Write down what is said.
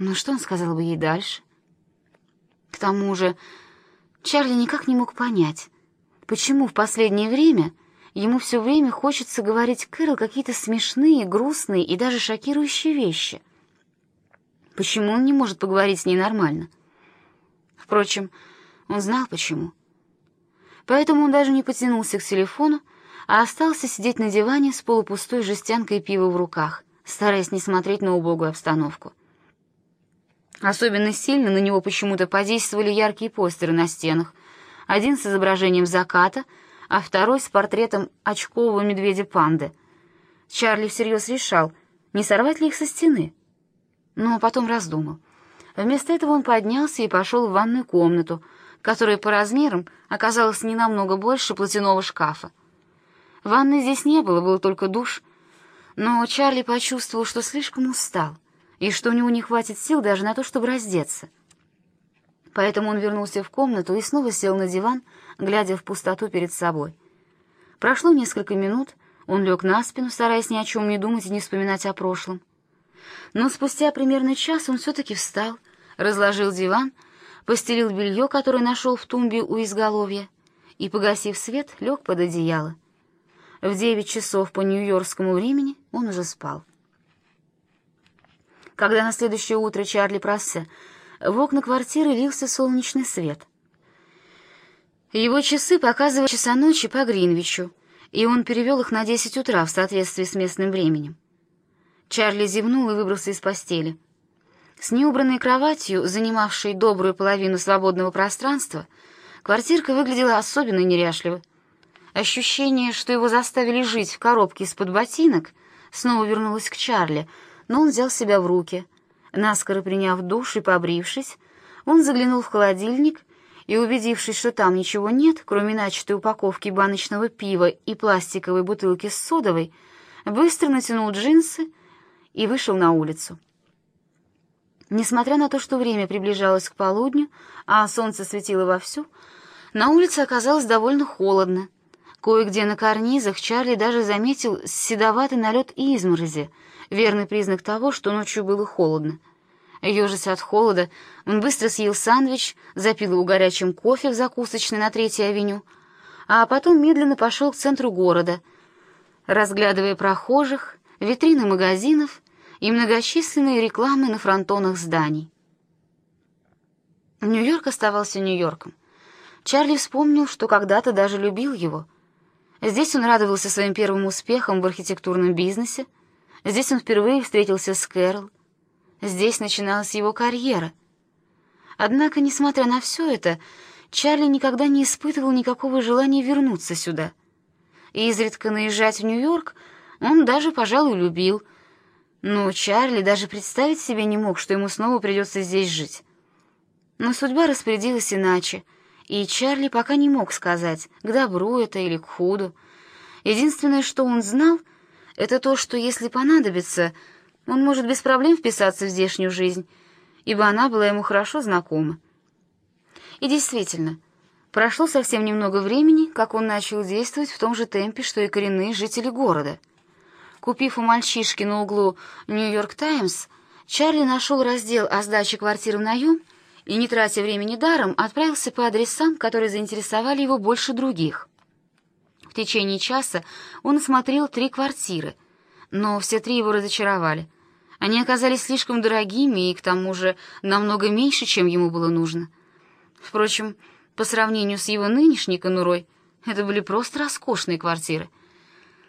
Но что он сказал бы ей дальше? К тому же Чарли никак не мог понять, почему в последнее время ему все время хочется говорить Кэрол какие-то смешные, грустные и даже шокирующие вещи. Почему он не может поговорить с ней нормально? Впрочем, он знал почему. Поэтому он даже не потянулся к телефону, а остался сидеть на диване с полупустой жестянкой пива в руках, стараясь не смотреть на убогую обстановку. Особенно сильно на него почему-то подействовали яркие постеры на стенах. Один с изображением заката, а второй с портретом очкового медведя-панды. Чарли всерьез решал, не сорвать ли их со стены. Но потом раздумал. Вместо этого он поднялся и пошел в ванную комнату, которая по размерам оказалась не намного больше платяного шкафа. Ванны здесь не было, был только душ, но Чарли почувствовал, что слишком устал, и что у него не хватит сил даже на то, чтобы раздеться. Поэтому он вернулся в комнату и снова сел на диван, глядя в пустоту перед собой. Прошло несколько минут, он лег на спину, стараясь ни о чем не думать и не вспоминать о прошлом. Но спустя примерно час он все-таки встал, разложил диван, постелил белье, которое нашел в тумбе у изголовья, и, погасив свет, лег под одеяло. В девять часов по нью-йоркскому времени он уже спал. Когда на следующее утро Чарли просся, в окна квартиры лился солнечный свет. Его часы показывали часа ночи по Гринвичу, и он перевел их на десять утра в соответствии с местным временем. Чарли зевнул и выбрался из постели. С неубранной кроватью, занимавшей добрую половину свободного пространства, квартирка выглядела особенно неряшливо. Ощущение, что его заставили жить в коробке из-под ботинок, снова вернулось к Чарли, но он взял себя в руки. Наскоро приняв душ и побрившись, он заглянул в холодильник и, убедившись, что там ничего нет, кроме начатой упаковки баночного пива и пластиковой бутылки с содовой, быстро натянул джинсы и вышел на улицу. Несмотря на то, что время приближалось к полудню, а солнце светило вовсю, на улице оказалось довольно холодно. Кое-где на карнизах Чарли даже заметил седоватый налет изморози, верный признак того, что ночью было холодно. Ёжась от холода, он быстро съел сэндвич, запил его горячим кофе в закусочной на Третьей авеню, а потом медленно пошел к центру города, разглядывая прохожих, витрины магазинов и многочисленные рекламы на фронтонах зданий. Нью-Йорк оставался Нью-Йорком. Чарли вспомнил, что когда-то даже любил его — Здесь он радовался своим первым успехам в архитектурном бизнесе. Здесь он впервые встретился с Кэрол. Здесь начиналась его карьера. Однако, несмотря на все это, Чарли никогда не испытывал никакого желания вернуться сюда. И изредка наезжать в Нью-Йорк он даже, пожалуй, любил. Но Чарли даже представить себе не мог, что ему снова придется здесь жить. Но судьба распорядилась иначе — и Чарли пока не мог сказать, к добру это или к худу. Единственное, что он знал, это то, что если понадобится, он может без проблем вписаться в здешнюю жизнь, ибо она была ему хорошо знакома. И действительно, прошло совсем немного времени, как он начал действовать в том же темпе, что и коренные жители города. Купив у мальчишки на углу «Нью-Йорк Таймс», Чарли нашел раздел о сдаче квартиры в наем и, не тратя времени даром, отправился по адресам, которые заинтересовали его больше других. В течение часа он осмотрел три квартиры, но все три его разочаровали. Они оказались слишком дорогими и, к тому же, намного меньше, чем ему было нужно. Впрочем, по сравнению с его нынешней конурой, это были просто роскошные квартиры —